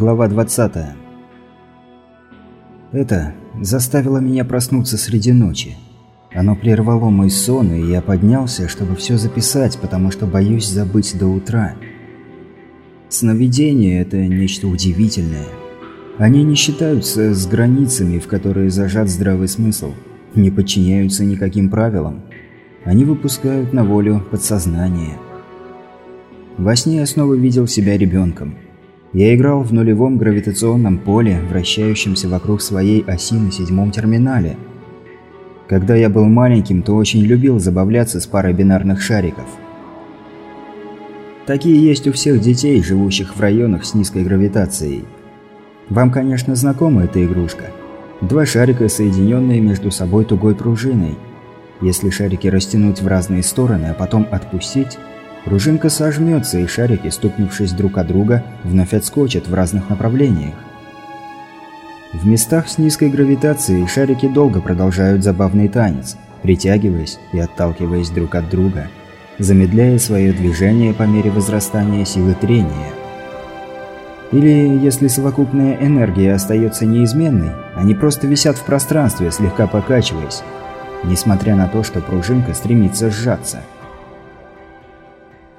Глава 20. Это заставило меня проснуться среди ночи. Оно прервало мой сон, и я поднялся, чтобы все записать, потому что боюсь забыть до утра. Сновидения – это нечто удивительное. Они не считаются с границами, в которые зажат здравый смысл, не подчиняются никаким правилам. Они выпускают на волю подсознание. Во сне я снова видел себя ребенком – я играл в нулевом гравитационном поле, вращающемся вокруг своей оси на седьмом терминале. Когда я был маленьким, то очень любил забавляться с парой бинарных шариков. Такие есть у всех детей, живущих в районах с низкой гравитацией. Вам, конечно, знакома эта игрушка. Два шарика, соединенные между собой тугой пружиной. Если шарики растянуть в разные стороны, а потом отпустить, Пружинка сожмется, и шарики, стукнувшись друг от друга, вновь отскочат в разных направлениях. В местах с низкой гравитацией шарики долго продолжают забавный танец, притягиваясь и отталкиваясь друг от друга, замедляя свое движение по мере возрастания силы трения. Или, если совокупная энергия остается неизменной, они просто висят в пространстве, слегка покачиваясь, несмотря на то, что пружинка стремится сжаться –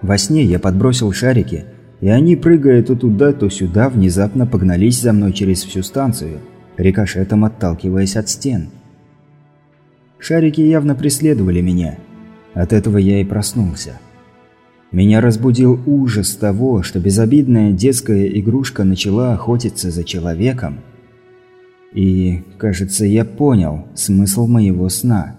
во сне я подбросил шарики, и они, прыгая то туда, то сюда, внезапно погнались за мной через всю станцию, рикошетом отталкиваясь от стен. Шарики явно преследовали меня. От этого я и проснулся. Меня разбудил ужас того, что безобидная детская игрушка начала охотиться за человеком. И, кажется, я понял смысл моего сна.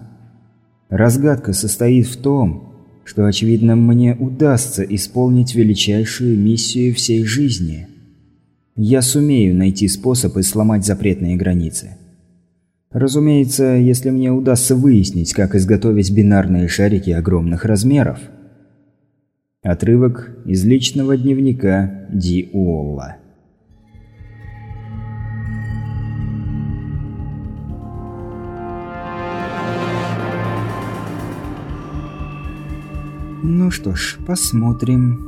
Разгадка состоит в том, что, очевидно, мне удастся исполнить величайшую миссию всей жизни. Я сумею найти способ и сломать запретные границы. Разумеется, если мне удастся выяснить, как изготовить бинарные шарики огромных размеров. Отрывок из личного дневника Ди Уолла. «Ну что ж, посмотрим.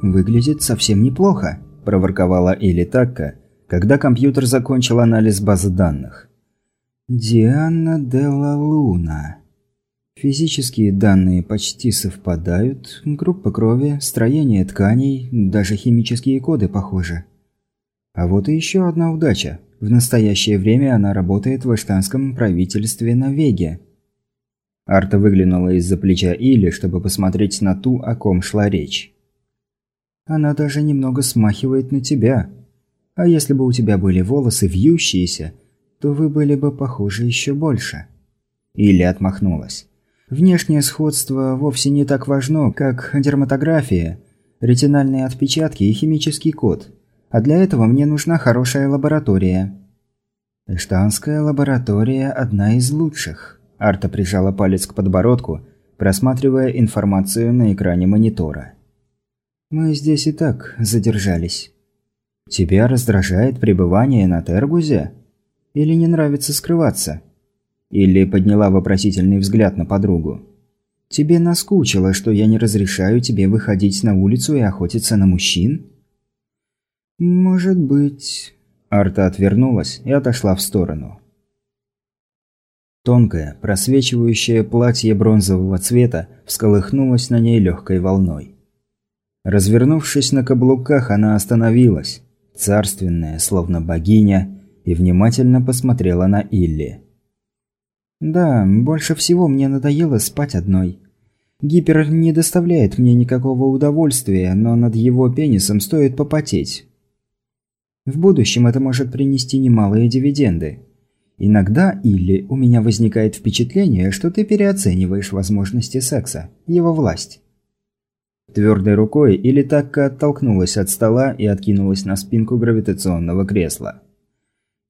Выглядит совсем неплохо», – проворковала Элли Такка, когда компьютер закончил анализ базы данных. «Диана де ла Луна. Физические данные почти совпадают, группа крови, строение тканей, даже химические коды похожи. А вот и еще одна удача. В настоящее время она работает в эштанском правительстве на Веге». Арта выглянула из-за плеча Или, чтобы посмотреть на ту, о ком шла речь. «Она даже немного смахивает на тебя. А если бы у тебя были волосы вьющиеся, то вы были бы похожи еще больше». Или отмахнулась. «Внешнее сходство вовсе не так важно, как дерматография, ретинальные отпечатки и химический код. А для этого мне нужна хорошая лаборатория». «Эштанская лаборатория – одна из лучших». Арта прижала палец к подбородку, просматривая информацию на экране монитора. «Мы здесь и так задержались. Тебя раздражает пребывание на Тергузе? Или не нравится скрываться?» Или подняла вопросительный взгляд на подругу. «Тебе наскучило, что я не разрешаю тебе выходить на улицу и охотиться на мужчин?» «Может быть...» Арта отвернулась и отошла в сторону. Тонкое, просвечивающее платье бронзового цвета всколыхнулось на ней легкой волной. Развернувшись на каблуках, она остановилась, царственная, словно богиня, и внимательно посмотрела на Илли. «Да, больше всего мне надоело спать одной. Гипер не доставляет мне никакого удовольствия, но над его пенисом стоит попотеть. В будущем это может принести немалые дивиденды. Иногда или у меня возникает впечатление, что ты переоцениваешь возможности секса, его власть. Твердой рукой или так оттолкнулась от стола и откинулась на спинку гравитационного кресла.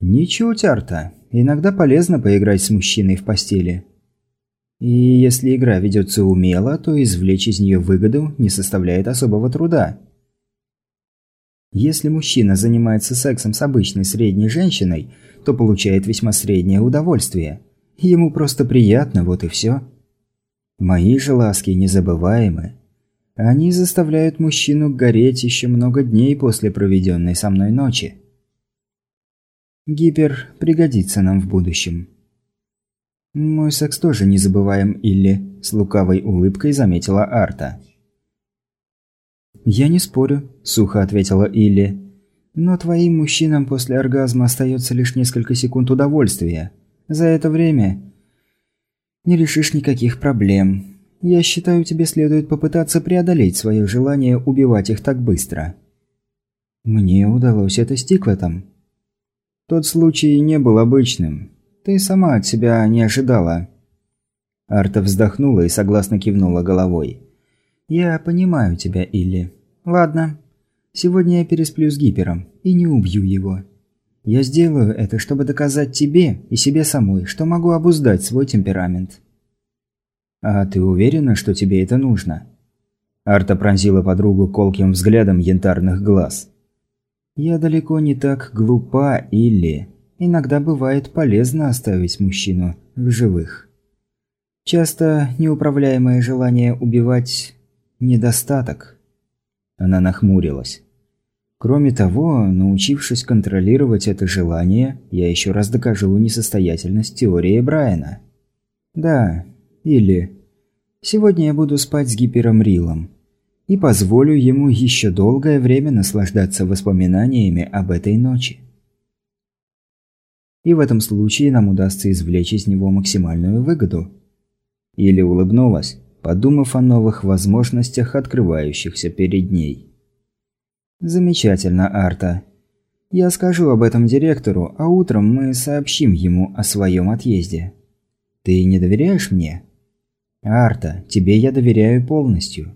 Ничуть, Арта. Иногда полезно поиграть с мужчиной в постели. И если игра ведется умело, то извлечь из нее выгоду не составляет особого труда. Если мужчина занимается сексом с обычной средней женщиной, то получает весьма среднее удовольствие. Ему просто приятно, вот и все. Мои же ласки незабываемы. Они заставляют мужчину гореть еще много дней после проведенной со мной ночи. Гипер пригодится нам в будущем. Мой секс тоже не забываем, Илли, с лукавой улыбкой заметила Арта. «Я не спорю», – сухо ответила Илли. «Но твоим мужчинам после оргазма остается лишь несколько секунд удовольствия. За это время не решишь никаких проблем. Я считаю, тебе следует попытаться преодолеть свое желание убивать их так быстро. Мне удалось это с Тиквотом. Тот случай не был обычным. Ты сама от себя не ожидала. Арта вздохнула и согласно кивнула головой. Я понимаю тебя, Илли. Ладно. Сегодня я пересплю с Гипером и не убью его. Я сделаю это, чтобы доказать тебе и себе самой, что могу обуздать свой темперамент. «А ты уверена, что тебе это нужно?» Арта пронзила подругу колким взглядом янтарных глаз. «Я далеко не так глупа или... Иногда бывает полезно оставить мужчину в живых. Часто неуправляемое желание убивать – недостаток». Она нахмурилась. Кроме того, научившись контролировать это желание, я еще раз докажу несостоятельность теории Брайана. Да, или «Сегодня я буду спать с Гипером Рилом и позволю ему еще долгое время наслаждаться воспоминаниями об этой ночи. И в этом случае нам удастся извлечь из него максимальную выгоду». Или улыбнулась, подумав о новых возможностях, открывающихся перед ней. «Замечательно, Арта. Я скажу об этом директору, а утром мы сообщим ему о своем отъезде. Ты не доверяешь мне?» «Арта, тебе я доверяю полностью.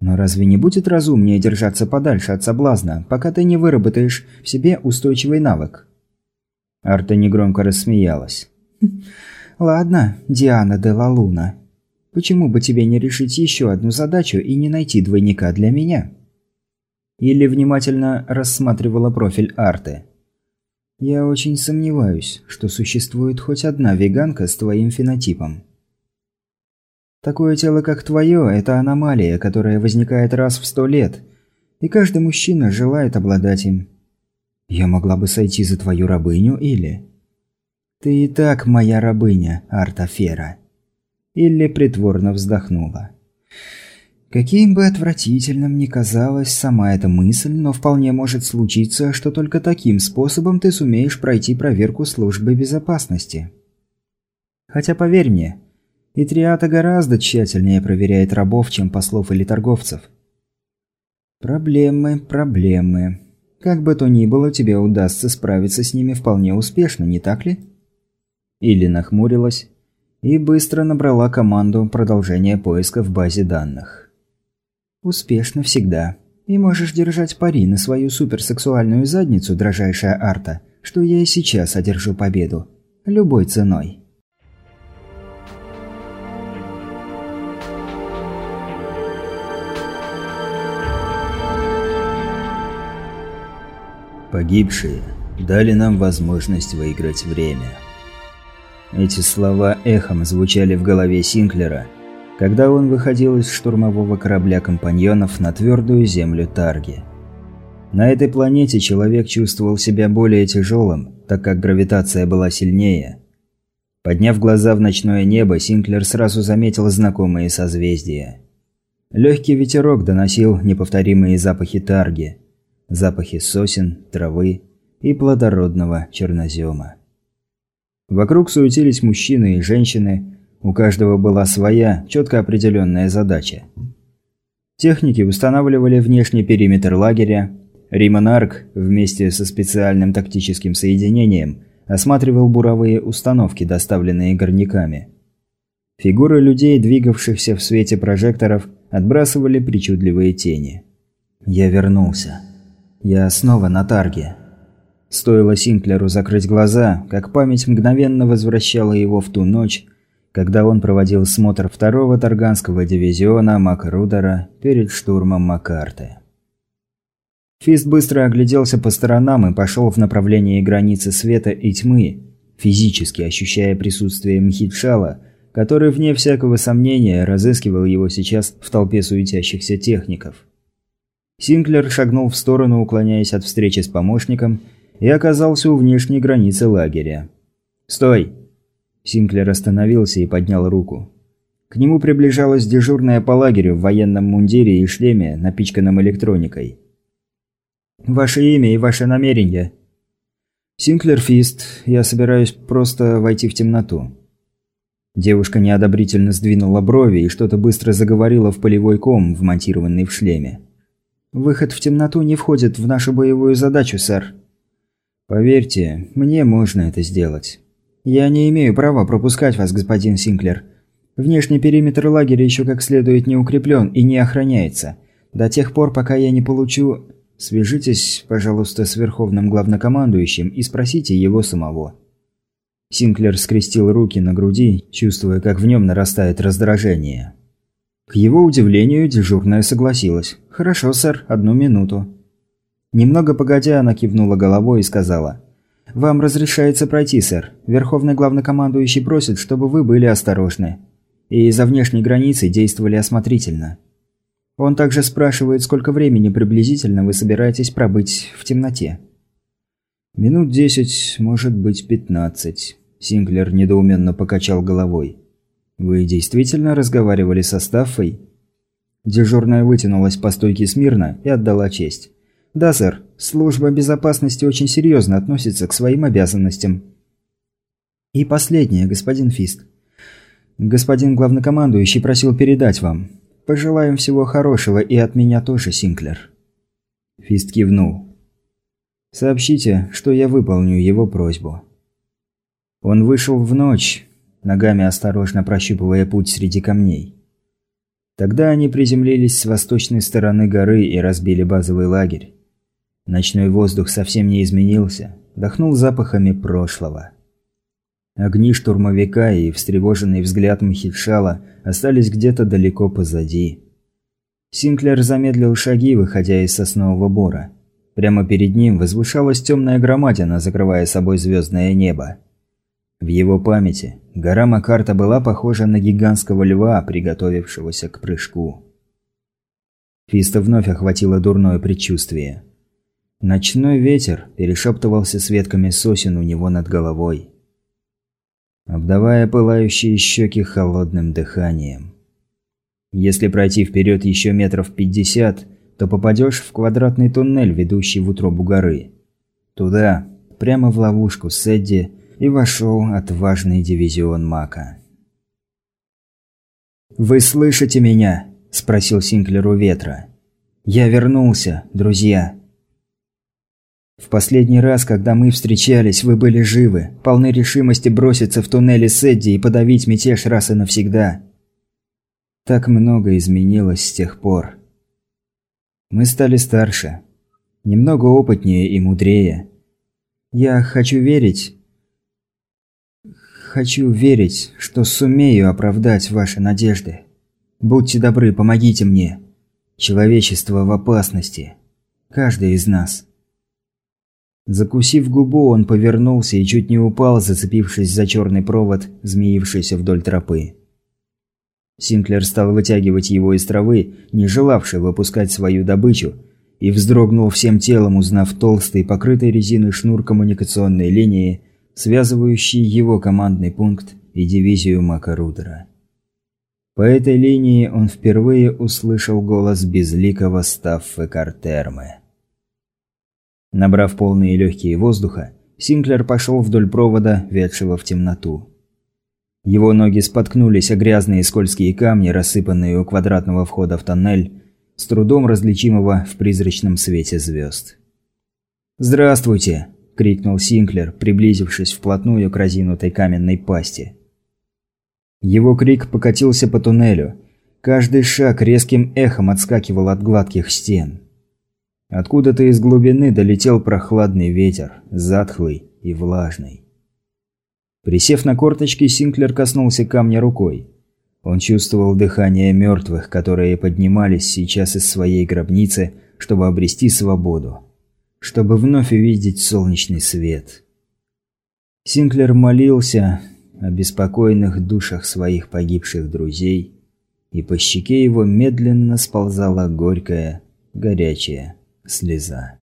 Но разве не будет разумнее держаться подальше от соблазна, пока ты не выработаешь в себе устойчивый навык?» Арта негромко рассмеялась. «Хм, «Ладно, Диана де ла Луна. Почему бы тебе не решить еще одну задачу и не найти двойника для меня?» Или внимательно рассматривала профиль Арты. «Я очень сомневаюсь, что существует хоть одна веганка с твоим фенотипом». Такое тело, как твое, это аномалия, которая возникает раз в сто лет, и каждый мужчина желает обладать им. Я могла бы сойти за твою рабыню или... Ты и так моя рабыня, Артафера. Илли притворно вздохнула. Каким бы отвратительным ни казалась сама эта мысль, но вполне может случиться, что только таким способом ты сумеешь пройти проверку службы безопасности. Хотя поверь мне, и Триата гораздо тщательнее проверяет рабов, чем послов или торговцев. Проблемы, проблемы. Как бы то ни было, тебе удастся справиться с ними вполне успешно, не так ли? Или нахмурилась и быстро набрала команду продолжения поиска в базе данных. Успешно всегда. И можешь держать пари на свою суперсексуальную задницу, дрожайшая Арта, что я и сейчас одержу победу. Любой ценой. Погибшие дали нам возможность выиграть время. Эти слова эхом звучали в голове Синклера, когда он выходил из штурмового корабля компаньонов на твердую землю Тарги. На этой планете человек чувствовал себя более тяжелым, так как гравитация была сильнее. Подняв глаза в ночное небо, Синклер сразу заметил знакомые созвездия. Легкий ветерок доносил неповторимые запахи Тарги – запахи сосен, травы и плодородного чернозема. Вокруг суетились мужчины и женщины, у каждого была своя, четко определенная задача. Техники устанавливали внешний периметр лагеря, Римонарк вместе со специальным тактическим соединением осматривал буровые установки, доставленные горняками. Фигуры людей, двигавшихся в свете прожекторов, отбрасывали причудливые тени. Я вернулся. Я снова на тарге. Стоило Синклеру закрыть глаза, как память мгновенно возвращала его в ту ночь, когда он проводил смотр второго Тарганского дивизиона Макрудера перед штурмом Макарты. Фист быстро огляделся по сторонам и пошел в направлении границы света и тьмы, физически ощущая присутствие Мхитшала, который, вне всякого сомнения, разыскивал его сейчас в толпе суетящихся техников. Синклер шагнул в сторону, уклоняясь от встречи с помощником, и оказался у внешней границы лагеря. «Стой!» Синклер остановился и поднял руку. К нему приближалась дежурная по лагерю в военном мундире и шлеме, напичканном электроникой. «Ваше имя и ваше намерение?» «Синклер Фист. Я собираюсь просто войти в темноту». Девушка неодобрительно сдвинула брови и что-то быстро заговорила в полевой ком, вмонтированный в шлеме. «Выход в темноту не входит в нашу боевую задачу, сэр». «Поверьте, мне можно это сделать». «Я не имею права пропускать вас, господин Синклер. Внешний периметр лагеря еще как следует не укреплен и не охраняется. До тех пор, пока я не получу... Свяжитесь, пожалуйста, с верховным главнокомандующим и спросите его самого». Синклер скрестил руки на груди, чувствуя, как в нем нарастает раздражение. К его удивлению, дежурная согласилась. «Хорошо, сэр, одну минуту». Немного погодя, она кивнула головой и сказала. «Вам разрешается пройти, сэр. Верховный главнокомандующий просит, чтобы вы были осторожны и за внешней границей действовали осмотрительно. Он также спрашивает, сколько времени приблизительно вы собираетесь пробыть в темноте. «Минут десять, может быть, пятнадцать», – Синклер недоуменно покачал головой. «Вы действительно разговаривали со Стаффой?» Дежурная вытянулась по стойке смирно и отдала честь. «Да, сэр. Служба безопасности очень серьезно относится к своим обязанностям». «И последнее, господин Фист. Господин главнокомандующий просил передать вам. Пожелаем всего хорошего и от меня тоже, Синклер». Фист кивнул. «Сообщите, что я выполню его просьбу». Он вышел в ночь, ногами осторожно прощупывая путь среди камней. Тогда они приземлились с восточной стороны горы и разбили базовый лагерь. Ночной воздух совсем не изменился, дохнул запахами прошлого. Огни штурмовика и встревоженный взгляд Мхитшала остались где-то далеко позади. Синклер замедлил шаги, выходя из соснового бора. Прямо перед ним возвышалась темная громадина, закрывая собой звездное небо. В его памяти гора Макарта была похожа на гигантского льва, приготовившегося к прыжку. Фиста вновь охватило дурное предчувствие. Ночной ветер перешептывался с ветками сосен у него над головой обдавая пылающие щеки холодным дыханием. Если пройти вперед еще метров пятьдесят, то попадешь в квадратный туннель, ведущий в утробу горы. Туда, прямо в ловушку Сэдди, и вошел отважный дивизион Мака. «Вы слышите меня?» – спросил Синклер у ветра. «Я вернулся, друзья. В последний раз, когда мы встречались, вы были живы, полны решимости броситься в туннели Сэдди и подавить мятеж раз и навсегда. Так много изменилось с тех пор. Мы стали старше, немного опытнее и мудрее. Я хочу верить... Хочу верить, что сумею оправдать ваши надежды. Будьте добры, помогите мне. Человечество в опасности. Каждый из нас. Закусив губу, он повернулся и чуть не упал, зацепившись за черный провод, змеившийся вдоль тропы. Синклер стал вытягивать его из травы, не желавший выпускать свою добычу, и вздрогнул всем телом, узнав толстый, покрытый резиной шнур коммуникационной линии, связывающий его командный пункт и дивизию Макарудера. По этой линии он впервые услышал голос безликого Стаффы Картермы. Набрав полные легкие воздуха, Синклер пошел вдоль провода, ведшего в темноту. Его ноги споткнулись о грязные скользкие камни, рассыпанные у квадратного входа в тоннель, с трудом различимого в призрачном свете звезд. «Здравствуйте!» – крикнул Синклер, приблизившись вплотную к разинутой каменной пасти. Его крик покатился по туннелю. Каждый шаг резким эхом отскакивал от гладких стен. Откуда-то из глубины долетел прохладный ветер, затхлый и влажный. Присев на корточки, Синклер коснулся камня рукой. Он чувствовал дыхание мертвых, которые поднимались сейчас из своей гробницы, чтобы обрести свободу. Чтобы вновь увидеть солнечный свет. Синклер молился, о беспокойных душах своих погибших друзей, и по щеке его медленно сползала горькая, горячая слеза.